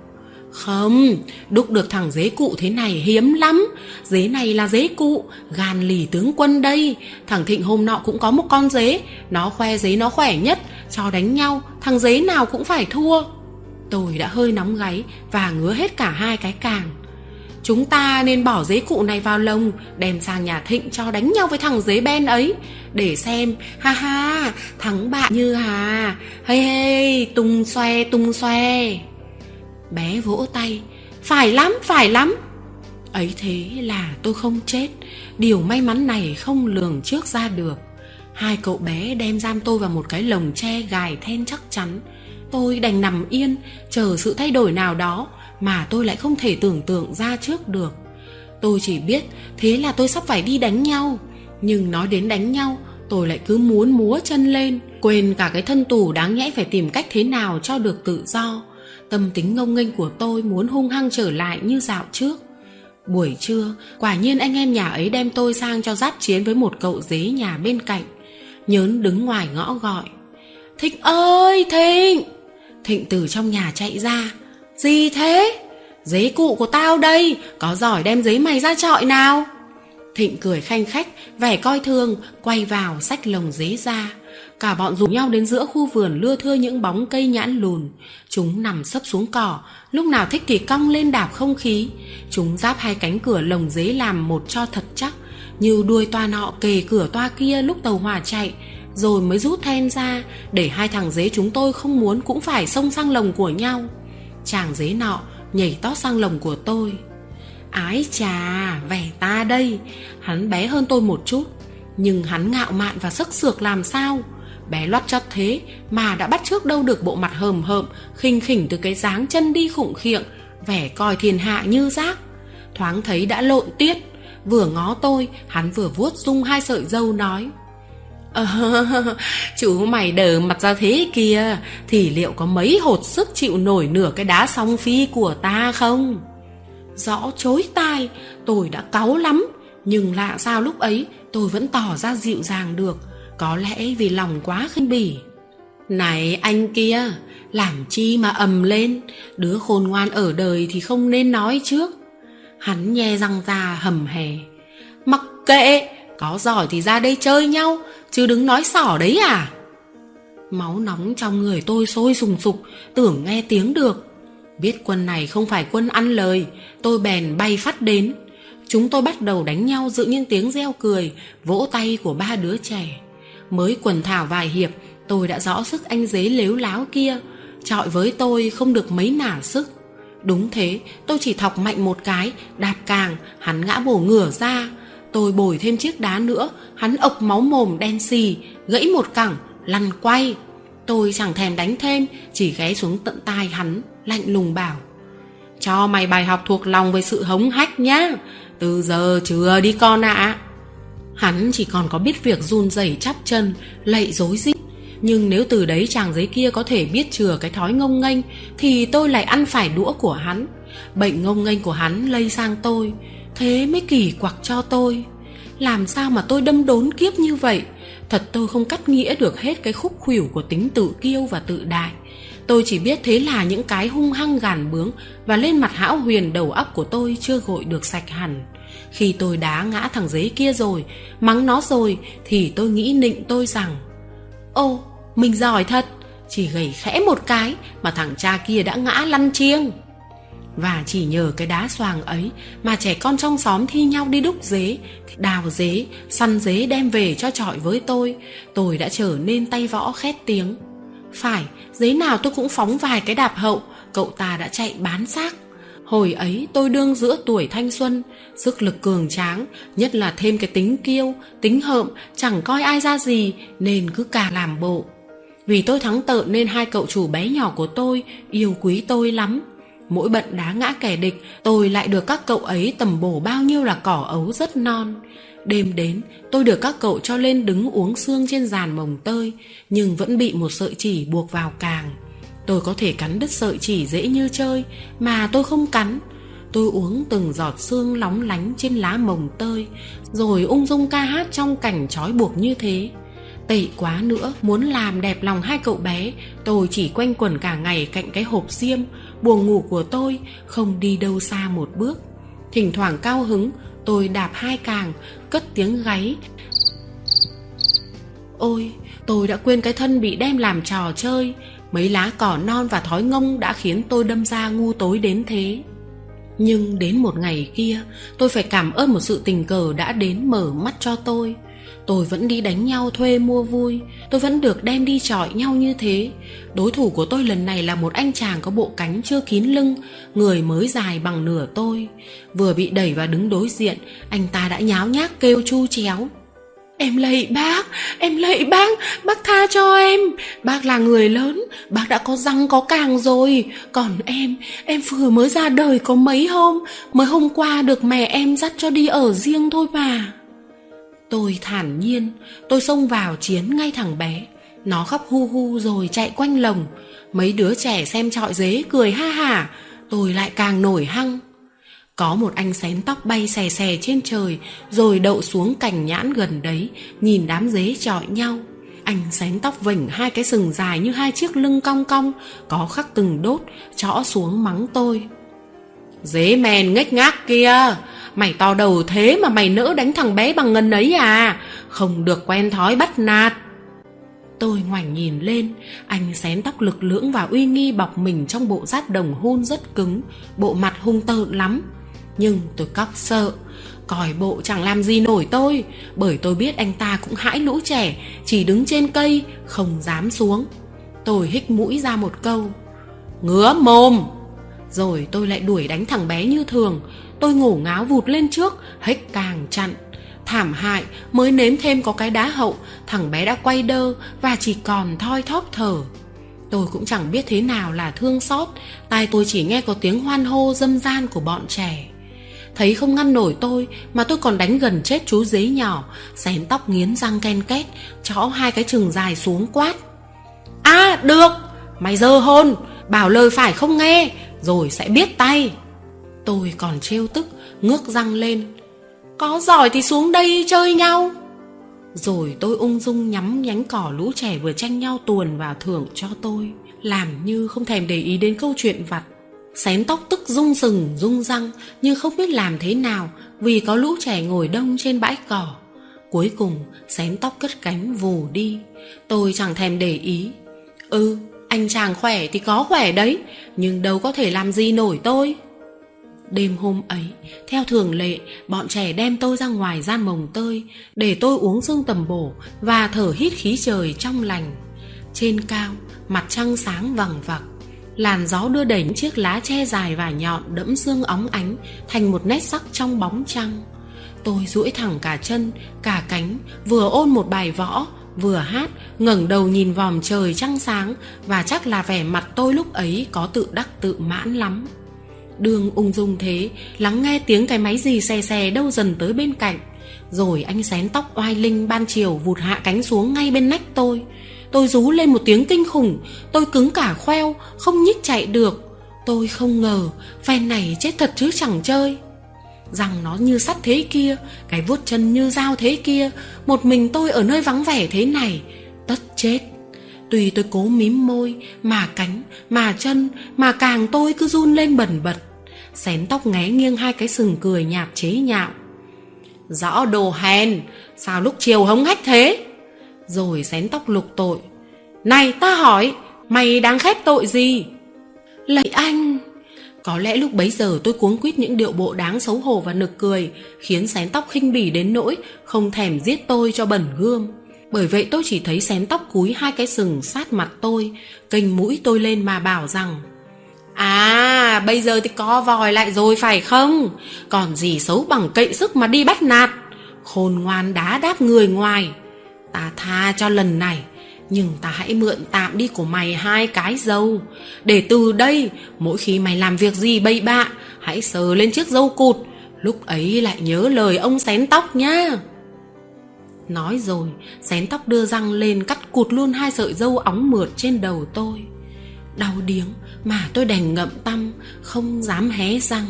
không, đúc được thằng dế cụ thế này hiếm lắm. Dế này là dế cụ, gan lì tướng quân đây. Thằng Thịnh hôm nọ cũng có một con dế. Nó khoe dế nó khỏe nhất Cho đánh nhau, thằng dế nào cũng phải thua. Tôi đã hơi nóng gáy Và ngứa hết cả hai cái càng. Chúng ta nên bỏ dế cụ này vào lồng Đem sang nhà Thịnh cho đánh nhau với thằng dế ben ấy. Để xem Ha ha, thắng bại như hà. Hey hey tung xoe tung xoe bé vỗ tay. Phải lắm phải lắm. Ấy thế là tôi không chết. Điều may mắn này không lường trước ra được. Hai cậu bé đem giam tôi vào một cái lồng tre gài then chắc chắn. Tôi đành nằm yên, chờ sự thay đổi nào đó mà tôi lại không thể tưởng tượng ra trước được. Tôi chỉ biết thế là tôi sắp phải đi đánh nhau. Nhưng nói đến đánh nhau, tôi lại cứ muốn múa chân lên, quên cả cái thân tù đáng nhẽ phải tìm cách thế nào cho được tự do tâm tính ngông nghênh của tôi muốn hung hăng trở lại như dạo trước. Buổi trưa, quả nhiên anh em nhà ấy đem tôi sang cho giáp chiến với một cậu dế nhà bên cạnh, nhớn đứng ngoài ngõ gọi. Thịnh ơi, thịnh! Thịnh từ trong nhà chạy ra. Gì thế? Dế cụ của tao đây, có giỏi đem giấy mày ra trọi nào? Thịnh cười khanh khách, vẻ coi thường, quay vào sách lồng dế ra. Cả bọn rủ nhau đến giữa khu vườn lưa thưa những bóng cây nhãn lùn. Chúng nằm sấp xuống cỏ, lúc nào thích thì cong lên đạp không khí. Chúng giáp hai cánh cửa lồng dế làm một cho thật chắc, như đuôi toa nọ kề cửa toa kia lúc tàu hỏa chạy, rồi mới rút then ra để hai thằng dế chúng tôi không muốn cũng phải xông sang lồng của nhau. Chàng dế nọ nhảy tót sang lồng của tôi. Ái chà, vẻ ta đây, hắn bé hơn tôi một chút, nhưng hắn ngạo mạn và sức sược làm sao? bé loắt chót thế mà đã bắt trước đâu được bộ mặt hờm hợm, khinh khỉnh từ cái dáng chân đi khủng khiệng, vẻ coi thiên hạ như rác thoáng thấy đã lộn tiết, vừa ngó tôi, hắn vừa vuốt rung hai sợi dâu nói ờ [LAUGHS] chú mày đờ mặt ra thế kia thì liệu có mấy hột sức chịu nổi nửa cái đá song phi của ta không rõ chối tai, tôi đã cáu lắm, nhưng lạ sao lúc ấy tôi vẫn tỏ ra dịu dàng được, có lẽ vì lòng quá khinh bỉ. Này anh kia, làm chi mà ầm lên, đứa khôn ngoan ở đời thì không nên nói trước. Hắn nhe răng ra hầm hè mặc kệ, có giỏi thì ra đây chơi nhau, chứ đứng nói xỏ đấy à? Máu nóng trong người tôi sôi sùng sục, tưởng nghe tiếng được. Biết quân này không phải quân ăn lời, tôi bèn bay phát đến chúng tôi bắt đầu đánh nhau giữa những tiếng reo cười vỗ tay của ba đứa trẻ mới quần thảo vài hiệp tôi đã rõ sức anh dế lếu láo kia trọi với tôi không được mấy nả sức Đúng thế, tôi chỉ thọc mạnh một cái, đạp càng, hắn ngã bổ ngửa ra. Tôi bồi thêm chiếc đá nữa, hắn ộc máu mồm đen xì, gãy một cẳng, lăn quay. Tôi chẳng thèm đánh thêm, chỉ ghé xuống tận tai hắn, lạnh lùng bảo. Cho mày bài học thuộc lòng với sự hống hách nhá, từ giờ chưa đi con ạ. À. Hắn chỉ còn có biết việc run rẩy chắp chân, lạy dối rít nhưng nếu từ đấy chàng giấy kia có thể biết chừa cái thói ngông nghênh thì tôi lại ăn phải đũa của hắn bệnh ngông nghênh của hắn lây sang tôi thế mới kỳ quặc cho tôi làm sao mà tôi đâm đốn kiếp như vậy thật tôi không cắt nghĩa được hết cái khúc khuỷu của tính tự kiêu và tự đại tôi chỉ biết thế là những cái hung hăng gàn bướng và lên mặt hão huyền đầu óc của tôi chưa gội được sạch hẳn. Khi tôi đá ngã thằng giấy kia rồi, mắng nó rồi, thì tôi nghĩ nịnh tôi rằng, ô, mình giỏi thật, Chỉ gầy khẽ một cái Mà thằng cha kia đã ngã lăn chiêng. Và chỉ nhờ cái đá xoàng ấy Mà trẻ con trong xóm thi nhau đi đúc dế, Đào dế, Săn dế đem về cho trọi với tôi Tôi đã trở nên tay võ khét tiếng. Phải, giấy nào tôi cũng phóng vài cái đạp hậu, Cậu ta đã chạy bán xác Hồi ấy tôi đương giữa tuổi thanh xuân, Sức lực cường tráng, Nhất là thêm cái tính kiêu, Tính hợm, Chẳng coi ai ra gì, Nên cứ cả làm bộ vì tôi thắng tợn nên hai cậu chủ bé nhỏ của tôi yêu quý tôi lắm. Mỗi bận đá ngã kẻ địch, tôi lại được các cậu ấy tầm bổ bao nhiêu là cỏ ấu rất non. Đêm đến, tôi được các cậu cho lên đứng uống xương trên giàn mồng tơi, nhưng vẫn bị một sợi chỉ buộc vào càng. Tôi có thể cắn đứt sợi chỉ dễ như chơi, mà tôi không cắn. Tôi uống từng giọt xương lóng lánh trên lá mồng tơi, rồi ung dung ca hát trong cảnh trói buộc như thế. Tệ quá nữa, muốn làm đẹp lòng hai cậu bé, tôi chỉ quanh quẩn cả ngày cạnh cái hộp xiêm, buồng ngủ của tôi, không đi đâu xa một bước. Thỉnh thoảng cao hứng, tôi đạp hai càng, cất tiếng gáy. Ôi, tôi đã quên cái thân bị đem làm trò chơi, mấy lá cỏ non và thói ngông đã khiến tôi đâm ra ngu tối đến thế. Nhưng đến một ngày kia, tôi phải cảm ơn một sự tình cờ đã đến mở mắt cho tôi. Tôi vẫn đi đánh nhau thuê mua vui. Tôi vẫn được đem đi chọi nhau như thế. Đối thủ của tôi lần này là một anh chàng có bộ cánh chưa kín lưng Người mới dài bằng nửa tôi. Vừa bị đẩy và đứng đối diện Anh ta đã nháo nhác kêu chu chéo. Em lạy bác, em lạy bác, bác tha cho em. Bác là người lớn, bác đã có răng có càng rồi. Còn em, em vừa mới ra đời có mấy hôm Mới hôm qua được mẹ em dắt cho đi ở riêng thôi mà. Tôi thản nhiên, tôi xông vào chiến ngay thằng bé. Nó khóc hu hu rồi chạy quanh lồng. Mấy đứa trẻ xem trọi dế cười ha hả, tôi lại càng nổi hăng. Có một anh xén tóc bay xè xè trên trời rồi đậu xuống cành nhãn gần đấy, nhìn đám dế trọi nhau. Anh xén tóc vảnh hai cái sừng dài như hai chiếc lưng cong cong, có khắc từng đốt, chõ xuống mắng tôi. Dế mèn ngách ngác kia, Mày to đầu thế mà mày nỡ đánh thằng bé bằng ngân ấy à? Không được quen thói bắt nạt. Tôi ngoảnh nhìn lên Anh xén tóc lực lưỡng và uy nghi bọc mình trong bộ giáp đồng hun rất cứng Bộ mặt hung tợn lắm. Nhưng tôi cóc sợ Còi bộ chẳng làm gì nổi tôi Bởi tôi biết anh ta cũng hãi lũ trẻ Chỉ đứng trên cây Không dám xuống. Tôi hích mũi ra một câu Ngứa mồm. Rồi tôi lại đuổi đánh thằng bé như thường. Tôi ngủ ngáo vụt lên trước, Hếch càng chặn. Thảm hại, mới nếm thêm có cái đá hậu, Thằng bé đã quay đơ Và chỉ còn thoi thóp thở. Tôi cũng chẳng biết thế nào là thương xót, Tai tôi chỉ nghe có tiếng hoan hô dâm gian của bọn trẻ. Thấy không ngăn nổi tôi, Mà tôi còn đánh gần chết chú dế nhỏ, Xén tóc nghiến răng ken két Chõ hai cái chừng dài xuống quát. À được, Mày dơ hôn, Bảo lời phải không nghe rồi sẽ biết tay. Tôi còn trêu tức, Ngước răng lên. Có giỏi thì xuống đây chơi nhau. Rồi tôi ung dung nhắm nhánh cỏ lũ trẻ vừa tranh nhau tuồn vào thưởng cho tôi. Làm như không thèm để ý đến câu chuyện vặt. Xén tóc tức rung sừng, rung răng Nhưng không biết làm thế nào Vì có lũ trẻ ngồi đông trên bãi cỏ. Cuối cùng, xén tóc cất cánh vù đi. Tôi chẳng thèm để ý. Ừ anh chàng khỏe thì có khỏe đấy Nhưng đâu có thể làm gì nổi tôi Đêm hôm ấy, theo thường lệ, bọn trẻ đem tôi ra ngoài gian mồng tơi để tôi uống xương tầm bổ và thở hít khí trời trong lành. Trên cao, mặt trăng sáng vằng vặc. làn gió đưa đẩy những chiếc lá che dài và nhọn đẫm xương óng ánh thành một nét sắc trong bóng trăng tôi duỗi thẳng cả chân cả cánh vừa ôn một bài võ vừa hát, ngẩng đầu nhìn vòm trời trăng sáng và chắc là vẻ mặt tôi lúc ấy có tự đắc tự mãn lắm. Đường ung dung thế, lắng nghe tiếng cái máy gì xè xè đâu dần tới bên cạnh. Rồi anh xén tóc oai linh ban chiều vụt hạ cánh xuống ngay bên nách tôi. Tôi rú lên một tiếng kinh khủng, tôi cứng cả khoeo, không nhích chạy được. Tôi không ngờ, phen này chết thật chứ chẳng chơi rằng nó như sắt thế kia, cái vuốt chân như dao thế kia, một mình tôi ở nơi vắng vẻ thế này, tất chết. Tuy tôi cố mím môi, mà cánh, mà chân, mà càng tôi cứ run lên bần bật, xén tóc ngé nghiêng hai cái sừng cười nhạt chế nhạo. Rõ đồ hèn, sao lúc chiều hống hách thế? Rồi xén tóc lục tội. Này, ta hỏi, mày đang khép tội gì? Lạy anh có lẽ lúc bấy giờ tôi cuống quýt những điệu bộ đáng xấu hổ và nực cười, khiến xén tóc khinh bỉ đến nỗi không thèm giết tôi cho bẩn gươm. Bởi vậy tôi chỉ thấy xén tóc cúi hai cái sừng sát mặt tôi, kênh mũi tôi lên mà bảo rằng à bây giờ thì có vòi lại rồi phải không? Còn gì xấu bằng cậy sức mà đi bắt nạt? Khôn ngoan đá đáp người ngoài, ta tha cho lần này nhưng ta hãy mượn tạm đi của mày hai cái dâu. Để từ đây, mỗi khi mày làm việc gì bậy bạ, hãy sờ lên chiếc dâu cụt. Lúc ấy lại nhớ lời ông xén tóc nhá. Nói rồi, xén tóc đưa răng lên cắt cụt luôn hai sợi dâu óng mượt trên đầu tôi. Đau điếng mà tôi đành ngậm tâm, không dám hé răng.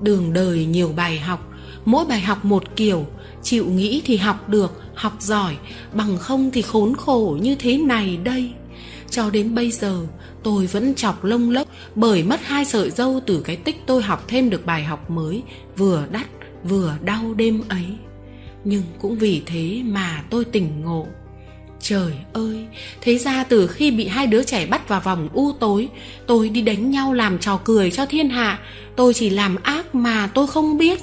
Đường đời nhiều bài học, mỗi bài học một kiểu, chịu nghĩ thì học được học giỏi, bằng không thì khốn khổ như thế này đây. Cho đến bây giờ, tôi vẫn chọc lông lốc, bởi mất hai sợi dâu từ cái tích tôi học thêm được bài học mới, vừa đắt, vừa đau đêm ấy. Nhưng cũng vì thế mà tôi tỉnh ngộ. Trời ơi, thế ra từ khi bị hai đứa trẻ bắt vào vòng u tối, tôi đi đánh nhau làm trò cười cho thiên hạ. Tôi chỉ làm ác mà tôi không biết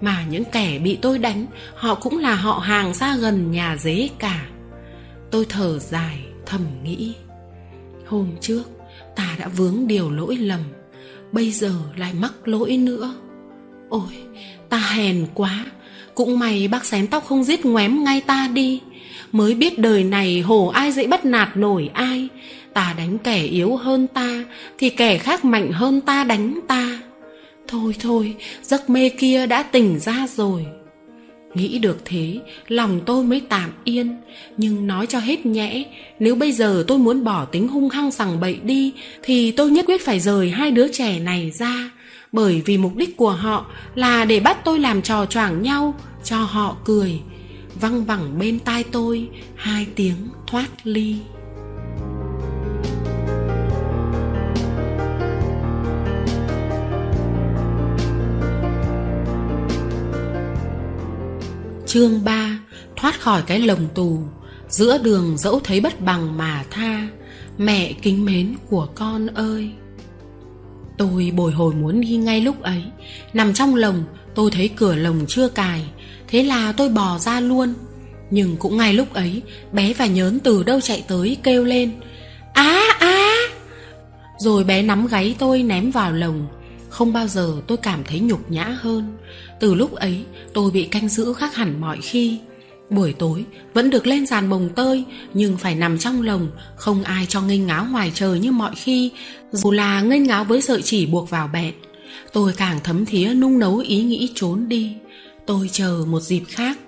mà những kẻ bị tôi đánh, họ cũng là họ hàng xa gần nhà dế cả. Tôi thở dài, thầm nghĩ, hôm trước, ta đã vướng điều lỗi lầm, bây giờ lại mắc lỗi nữa. Ôi, ta hèn quá, cũng may bác xén tóc không giết ngoém ngay ta đi. Mới biết đời này hổ ai dễ bắt nạt nổi ai. Ta đánh kẻ yếu hơn ta, thì kẻ khác mạnh hơn ta đánh ta thôi thôi, giấc mê kia đã tỉnh ra rồi. Nghĩ được thế, lòng tôi mới tạm yên. Nhưng nói cho hết nhẽ, nếu bây giờ tôi muốn bỏ tính hung hăng sằng bậy đi, thì tôi nhất quyết phải rời hai đứa trẻ này ra. Bởi vì mục đích của họ là để bắt tôi làm trò choảng nhau, cho họ cười. Văng vẳng bên tai tôi, hai tiếng thoát ly. Chương 3 Thoát khỏi cái lồng tù. Giữa đường dẫu thấy bất bằng mà tha, Mẹ kính mến của con ơi. Tôi bồi hồi muốn đi ngay lúc ấy. Nằm trong lồng, Tôi thấy cửa lồng chưa cài. Thế là tôi bò ra luôn. Nhưng cũng ngay lúc ấy, Bé và nhớn từ đâu chạy tới kêu lên. Á á! Rồi bé nắm gáy tôi ném vào lồng. Không bao giờ tôi cảm thấy nhục nhã hơn. Từ lúc ấy, tôi bị canh giữ khác hẳn mọi khi. Buổi tối vẫn được lên giàn bồng tơi, nhưng phải nằm trong lồng, không ai cho nghênh ngáo ngoài trời như mọi khi, dù là nghênh ngáo với sợi chỉ buộc vào bẹn. Tôi càng thấm thía nung nấu ý nghĩ trốn đi. Tôi chờ một dịp khác.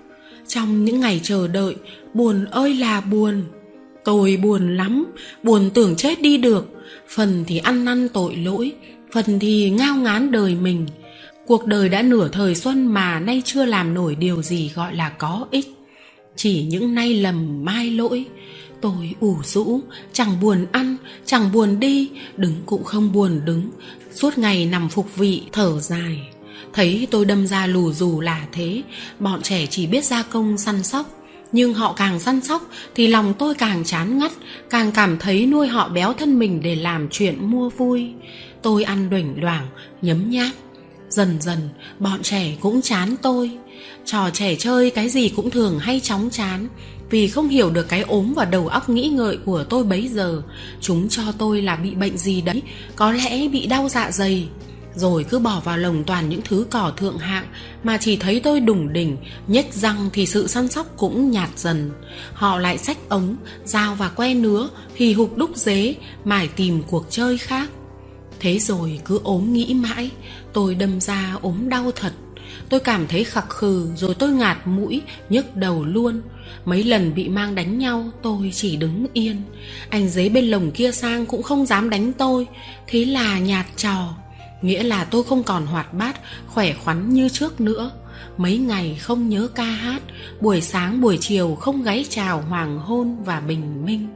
Trong những ngày chờ đợi, buồn ơi là buồn. Tôi buồn lắm, buồn tưởng chết đi được. Phần thì ăn năn tội lỗi phần thì ngao ngán đời mình. Cuộc đời đã nửa thời xuân mà nay chưa làm nổi điều gì gọi là có ích. Chỉ những nay lầm mai lỗi. Tôi ủ rũ, chẳng buồn ăn, chẳng buồn đi, đứng cũng không buồn đứng. Suốt ngày nằm phục vị, thở dài. Thấy tôi đâm ra lù dù là thế, bọn trẻ chỉ biết gia công săn sóc. Nhưng họ càng săn sóc thì lòng tôi càng chán ngắt, càng cảm thấy nuôi họ béo thân mình để làm chuyện mua vui tôi ăn đuểnh đoảng nhấm nháp. Dần dần, bọn trẻ cũng chán tôi. Trò trẻ chơi cái gì cũng thường hay chóng chán. Vì không hiểu được cái ốm và đầu óc nghĩ ngợi của tôi bấy giờ, Chúng cho tôi là bị bệnh gì đấy, Có lẽ bị đau dạ dày. Rồi cứ bỏ vào lồng toàn những thứ cỏ thượng hạng, mà chỉ thấy tôi đủng đỉnh, nhếch răng thì sự săn sóc cũng nhạt dần. Họ lại xách ống, dao và que nứa, hì hục đúc dế, mải tìm cuộc chơi khác thế rồi cứ ốm nghĩ mãi. Tôi đâm ra ốm đau thật. Tôi cảm thấy khặc khừ, rồi tôi ngạt mũi, nhức đầu luôn. Mấy lần bị mang đánh nhau, tôi chỉ đứng yên. Anh giấy bên lồng kia sang cũng không dám đánh tôi. Thế là nhạt trò. Nghĩa là tôi không còn hoạt bát, khỏe khoắn như trước nữa. Mấy ngày không nhớ ca hát, buổi sáng buổi chiều không gáy chào hoàng hôn và bình minh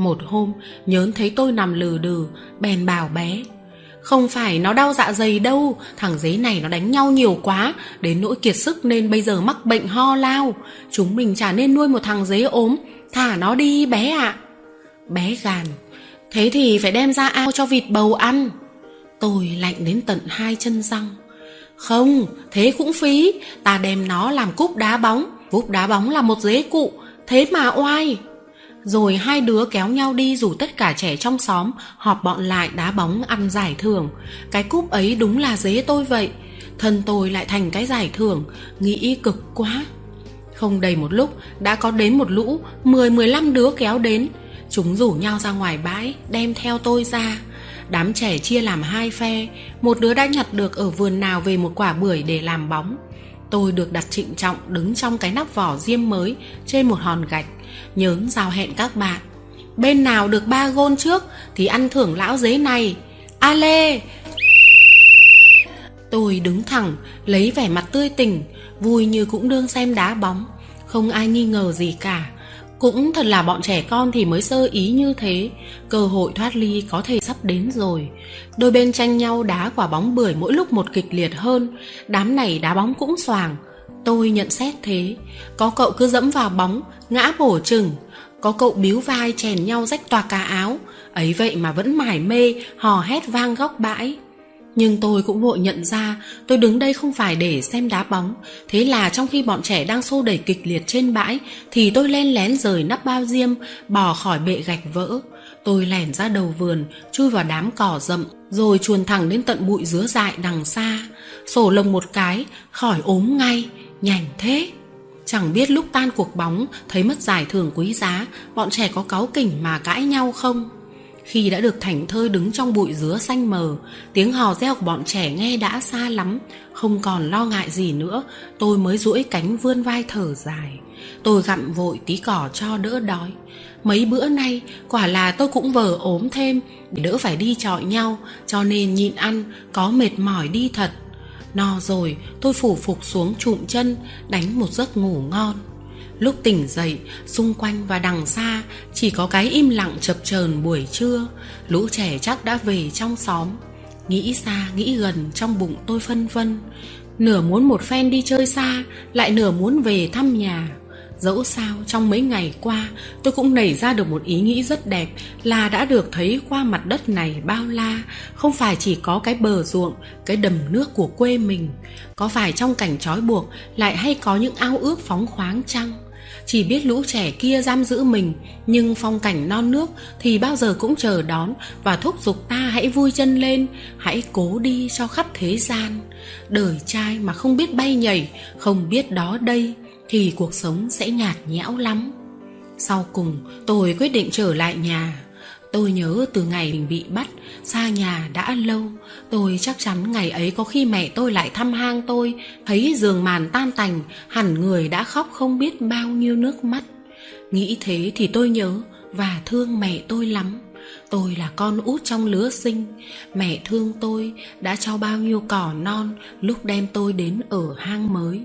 một hôm, nhớn thấy tôi nằm lừ đừ, bèn bảo bé, không phải nó đau dạ dày đâu, thằng dế này nó đánh nhau nhiều quá, đến nỗi kiệt sức nên bây giờ mắc bệnh ho lao. Chúng mình chả nên nuôi một thằng dế ốm, thả nó đi bé ạ. À. bé gàn, thế thì phải đem ra ao cho vịt bầu ăn. Tôi lạnh đến tận hai chân răng, không, thế cũng phí, ta đem nó làm cúp đá bóng. Cúp đá bóng là một dế cụ, thế mà oai rồi hai đứa kéo nhau đi rủ tất cả trẻ trong xóm, họp bọn lại đá bóng ăn giải thưởng. Cái cúp ấy đúng là dế tôi vậy. Thân tôi lại thành cái giải thưởng, nghĩ cực quá. Không đầy một lúc, đã có đến một lũ, mười mười lăm đứa kéo đến. Chúng rủ nhau ra ngoài bãi, đem theo tôi ra. Đám trẻ chia làm hai phe, một đứa đã nhặt được ở vườn nào về một quả bưởi để làm bóng tôi được đặt trịnh trọng đứng trong cái nắp vỏ diêm mới trên một hòn gạch, nhớn giao hẹn các bạn. Bên nào được ba gôn trước thì ăn thưởng lão dế này. A lê tôi đứng thẳng, lấy vẻ mặt tươi tỉnh, vui như cũng đương xem đá bóng. Không ai nghi ngờ gì cả cũng thật là bọn trẻ con thì mới sơ ý như thế. Cơ hội thoát ly có thể sắp đến rồi. Đôi bên tranh nhau đá quả bóng bưởi mỗi lúc một kịch liệt hơn. Đám này đá bóng cũng xoàng. Tôi nhận xét thế. Có cậu cứ dẫm vào bóng, ngã bổ chừng. Có cậu biếu vai chèn nhau rách tòa cà áo. Ấy vậy mà vẫn mải mê, hò hét vang góc bãi nhưng tôi cũng vội nhận ra, tôi đứng đây không phải để xem đá bóng. Thế là trong khi bọn trẻ đang xô đẩy kịch liệt trên bãi, thì tôi len lén rời nắp bao diêm bỏ khỏi bệ gạch vỡ. Tôi lẻn ra đầu vườn, chui vào đám cỏ rậm, rồi chuồn thẳng đến tận bụi dứa dại đằng xa. Sổ lồng một cái, khỏi ốm ngay, nhảnh thế. Chẳng biết lúc tan cuộc bóng, thấy mất giải thưởng quý giá, bọn trẻ có cáu kỉnh mà cãi nhau không? Khi đã được thảnh thơi đứng trong bụi dứa xanh mờ, tiếng hò reo của bọn trẻ nghe đã xa lắm. Không còn lo ngại gì nữa, tôi mới duỗi cánh vươn vai thở dài. Tôi gặm vội tí cỏ cho đỡ đói. Mấy bữa nay, quả là tôi cũng vờ ốm thêm, để đỡ phải đi chọi nhau, cho nên nhịn ăn, có mệt mỏi đi thật. No rồi, tôi phủ phục xuống trụm chân, đánh một giấc ngủ ngon lúc tỉnh dậy, xung quanh và đằng xa chỉ có cái im lặng chập chờn buổi trưa. Lũ trẻ chắc đã về trong xóm. Nghĩ xa, nghĩ gần trong bụng tôi phân vân. Nửa muốn một phen đi chơi xa, lại nửa muốn về thăm nhà. Dẫu sao, trong mấy ngày qua, tôi cũng nảy ra được một ý nghĩ rất đẹp là đã được thấy qua mặt đất này bao la. Không phải chỉ có cái bờ ruộng, cái đầm nước của quê mình. Có phải trong cảnh trói buộc lại hay có những ao ước phóng khoáng chăng? Chỉ biết lũ trẻ kia giam giữ mình, nhưng phong cảnh non nước thì bao giờ cũng chờ đón và thúc giục ta hãy vui chân lên, hãy cố đi cho khắp thế gian. Đời trai mà không biết bay nhảy, không biết đó đây thì cuộc sống sẽ nhạt nhẽo lắm. Sau cùng, tôi quyết định trở lại nhà tôi nhớ từ ngày mình bị bắt, xa nhà đã lâu. Tôi chắc chắn ngày ấy có khi mẹ tôi lại thăm hang tôi. Thấy giường màn tan tành, hẳn người đã khóc không biết bao nhiêu nước mắt. Nghĩ thế thì tôi nhớ và thương mẹ tôi lắm. Tôi là con út trong lứa sinh. Mẹ thương tôi đã cho bao nhiêu cỏ non lúc đem tôi đến ở hang mới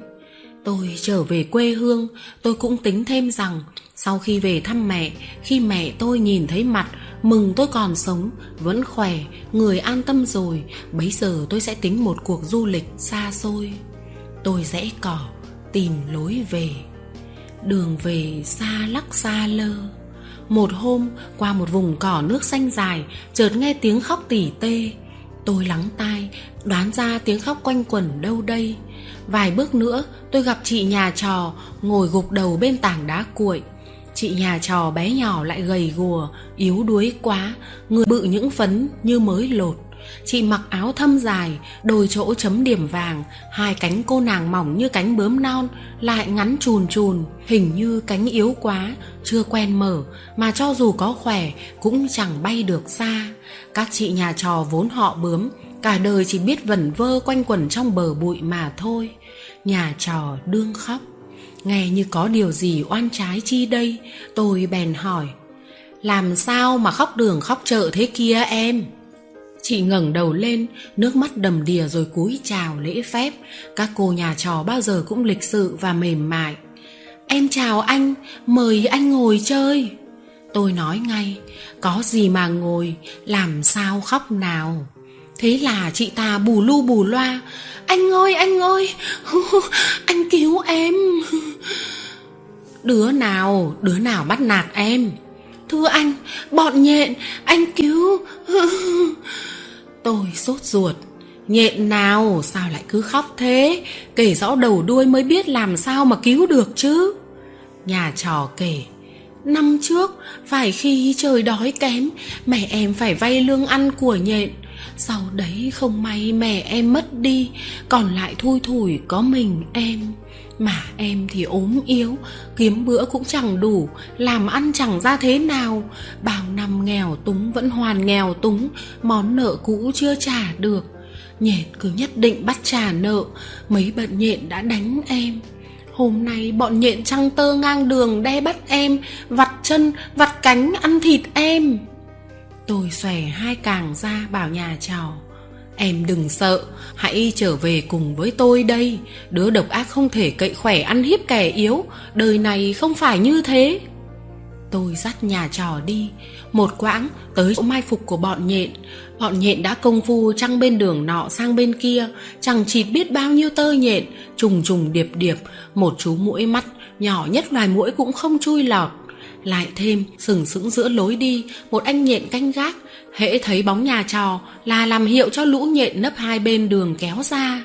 tôi trở về quê hương, tôi cũng tính thêm rằng sau khi về thăm mẹ, khi mẹ tôi nhìn thấy mặt, mừng tôi còn sống, vẫn khỏe, người an tâm rồi, bấy giờ tôi sẽ tính một cuộc du lịch xa xôi. Tôi rẽ cỏ, tìm lối về. Đường về xa lắc xa lơ. Một hôm, qua một vùng cỏ nước xanh dài, chợt nghe tiếng khóc tỉ tê tôi lắng tai, đoán ra tiếng khóc quanh quẩn đâu đây. Vài bước nữa, tôi gặp chị nhà trò ngồi gục đầu bên tảng đá cuội. Chị nhà trò bé nhỏ lại gầy gùa, yếu đuối quá, người bự những phấn như mới lột chị mặc áo thâm dài, đôi chỗ chấm điểm vàng, hai cánh cô nàng mỏng như cánh bướm non, lại ngắn chùn chùn hình như cánh yếu quá, chưa quen mở, mà cho dù có khỏe cũng chẳng bay được xa. Các chị nhà trò vốn họ bướm, cả đời chỉ biết vẩn vơ quanh quẩn trong bờ bụi mà thôi. Nhà trò đương khóc. Nghe như có điều gì oan trái chi đây, tôi bèn hỏi, làm sao mà khóc đường khóc chợ thế kia em? Chị ngẩng đầu lên, nước mắt đầm đìa rồi cúi chào lễ phép. Các cô nhà trò bao giờ cũng lịch sự và mềm mại. Em chào anh, mời anh ngồi chơi. Tôi nói ngay, có gì mà ngồi, làm sao khóc nào. Thế là chị ta bù lu bù loa, anh ơi anh ơi, [LAUGHS] anh cứu em. [LAUGHS] Đứa nào đứa nào bắt nạt em? Thưa anh, bọn nhện, anh cứu. Tôi sốt ruột, nhện nào, sao lại cứ khóc thế? Kể rõ đầu đuôi mới biết làm sao mà cứu được chứ. Nhà trò kể, năm trước, phải khi trời đói kém, mẹ em phải vay lương ăn của nhện. Sau đấy không may mẹ em mất đi, còn lại thui thủi có mình em mà em thì ốm yếu, kiếm bữa cũng chẳng đủ, làm ăn chẳng ra thế nào. Bao năm nghèo túng vẫn hoàn nghèo túng, món nợ cũ chưa trả được. Nhện cứ nhất định bắt trả nợ, mấy bận nhện đã đánh em. Hôm nay bọn nhện trăng tơ ngang đường đe bắt em, vặt chân, vặt cánh ăn thịt em. Tôi xòe hai càng ra bảo nhà trò em đừng sợ, hãy trở về cùng với tôi đây. Đứa độc ác không thể cậy khỏe ăn hiếp kẻ yếu, đời này không phải như thế. Tôi dắt nhà trò đi, một quãng tới chỗ mai phục của bọn nhện. Bọn nhện đã công phu trăng bên đường nọ sang bên kia, chẳng chịt biết bao nhiêu tơ nhện, trùng trùng điệp điệp, một chú mũi mắt nhỏ nhất loài mũi cũng không chui lọt. Lại thêm sừng sững giữa lối đi, một anh nhện canh gác hễ thấy bóng nhà trò là làm hiệu cho lũ nhện nấp hai bên đường kéo ra.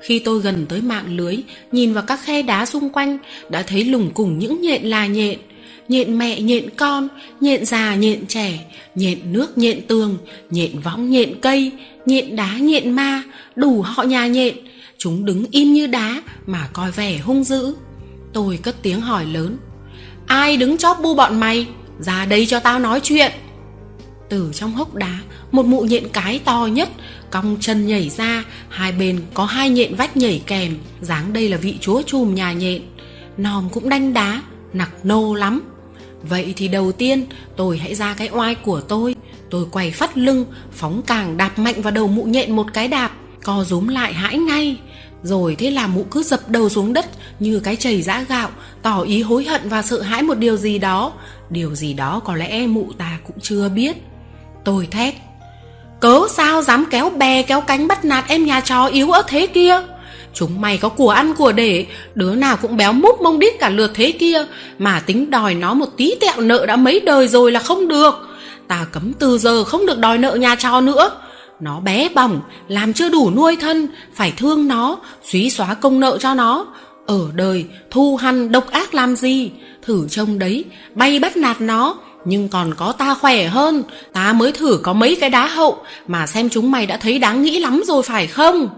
Khi tôi gần tới mạng lưới, nhìn vào các khe đá xung quanh, đã thấy lùng cùng những nhện là nhện. Nhện mẹ, nhện con, nhện già, nhện trẻ, nhện nước, nhện tường, nhện võng, nhện cây, nhện đá, nhện ma, đủ họ nhà nhện. Chúng đứng im như đá mà coi vẻ hung dữ. Tôi cất tiếng hỏi lớn. Ai đứng chóp bu bọn mày? Ra đây cho tao nói chuyện từ trong hốc đá, một mụ nhện cái to nhất, cong chân nhảy ra, hai bên có hai nhện vách nhảy kèm, dáng đây là vị chúa chùm nhà nhện. Nòm cũng đanh đá, nặc nô lắm. Vậy thì đầu tiên, tôi hãy ra cái oai của tôi. Tôi quay phát lưng, phóng càng đạp mạnh vào đầu mụ nhện một cái đạp, co rúm lại hãi ngay. Rồi thế là mụ cứ dập đầu xuống đất như cái chày giã gạo, tỏ ý hối hận và sợ hãi một điều gì đó. Điều gì đó có lẽ mụ ta cũng chưa biết tôi thét. Cớ sao dám kéo bè, kéo cánh bắt nạt em nhà chó yếu ớt thế kia? Chúng mày có của ăn của để, đứa nào cũng béo múp mông đít cả lượt thế kia. Mà tính đòi nó một tí tẹo nợ đã mấy đời rồi là không được. Ta cấm từ giờ không được đòi nợ nhà trò nữa. Nó bé bỏng, làm chưa đủ nuôi thân, phải thương nó Xúy xóa công nợ cho nó. Ở đời, thu hằn độc ác làm gì? Thử trông đấy, bay bắt nạt nó nhưng còn có ta khỏe hơn. Ta mới thử có mấy cái đá hậu, mà xem chúng mày đã thấy đáng nghĩ lắm rồi phải không?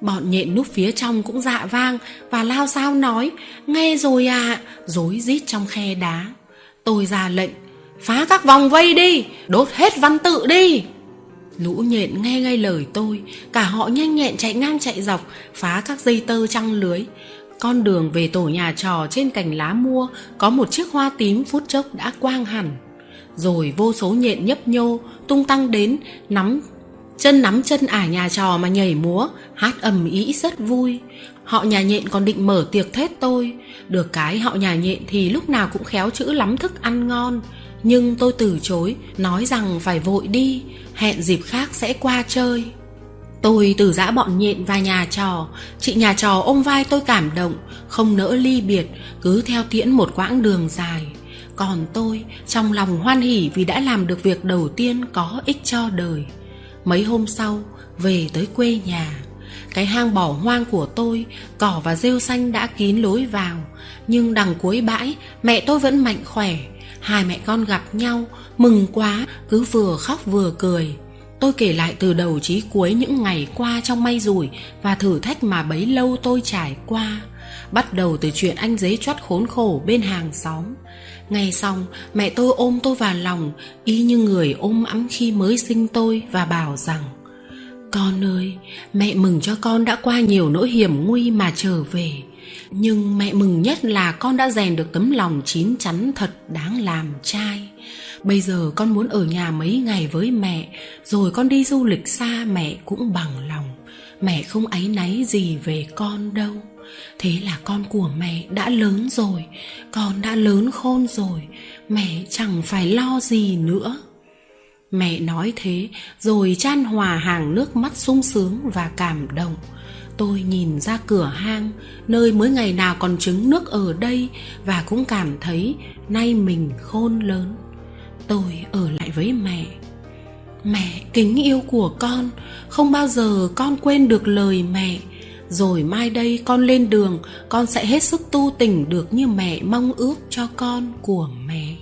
Bọn nhện núp phía trong cũng dạ vang và lao sao nói, nghe rồi à rối rít trong khe đá. Tôi ra lệnh, phá các vòng vây đi, đốt hết văn tự đi. Lũ nhện nghe ngay lời tôi, cả họ nhanh nhẹn chạy ngang chạy dọc, phá các dây tơ trăng lưới con đường về tổ nhà trò trên cành lá mua, có một chiếc hoa tím phút chốc đã quang hẳn. Rồi vô số nhện nhấp nhô, tung tăng đến, nắm, chân nắm chân ả nhà trò mà nhảy múa, hát ầm ĩ rất vui. Họ nhà nhện còn định mở tiệc thết tôi. Được cái họ nhà nhện thì lúc nào cũng khéo chữ lắm thức ăn ngon. Nhưng tôi từ chối, nói rằng phải vội đi, hẹn dịp khác sẽ qua chơi tôi từ giã bọn nhện và nhà trò. Chị nhà trò ôm vai tôi cảm động, không nỡ ly biệt, cứ theo tiễn một quãng đường dài. Còn tôi, trong lòng hoan hỉ vì đã làm được việc đầu tiên có ích cho đời. Mấy hôm sau, về tới quê nhà. Cái hang bỏ hoang của tôi, cỏ và rêu xanh đã kín lối vào. Nhưng đằng cuối bãi, mẹ tôi vẫn mạnh khỏe. Hai mẹ con gặp nhau, mừng quá, cứ vừa khóc vừa cười tôi kể lại từ đầu chí cuối những ngày qua trong may rủi và thử thách mà bấy lâu tôi trải qua. Bắt đầu từ chuyện anh dế chót khốn khổ bên hàng xóm. Ngày xong, mẹ tôi ôm tôi vào lòng, y như người ôm ấm khi mới sinh tôi và bảo rằng, con ơi, mẹ mừng cho con đã qua nhiều nỗi hiểm nguy mà trở về. Nhưng mẹ mừng nhất là con đã rèn được tấm lòng chín chắn thật đáng làm trai bây giờ con muốn ở nhà mấy ngày với mẹ, rồi con đi du lịch xa mẹ cũng bằng lòng. Mẹ không áy náy gì về con đâu. Thế là con của mẹ đã lớn rồi, con đã lớn khôn rồi, mẹ chẳng phải lo gì nữa. Mẹ nói thế, rồi chan hòa hàng nước mắt sung sướng và cảm động. Tôi nhìn ra cửa hang, nơi mới ngày nào còn trứng nước ở đây, và cũng cảm thấy nay mình khôn lớn tôi ở lại với mẹ. Mẹ kính yêu của con, không bao giờ con quên được lời mẹ. Rồi mai đây con lên đường, con sẽ hết sức tu tỉnh được như mẹ mong ước cho con của mẹ.